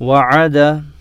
وعد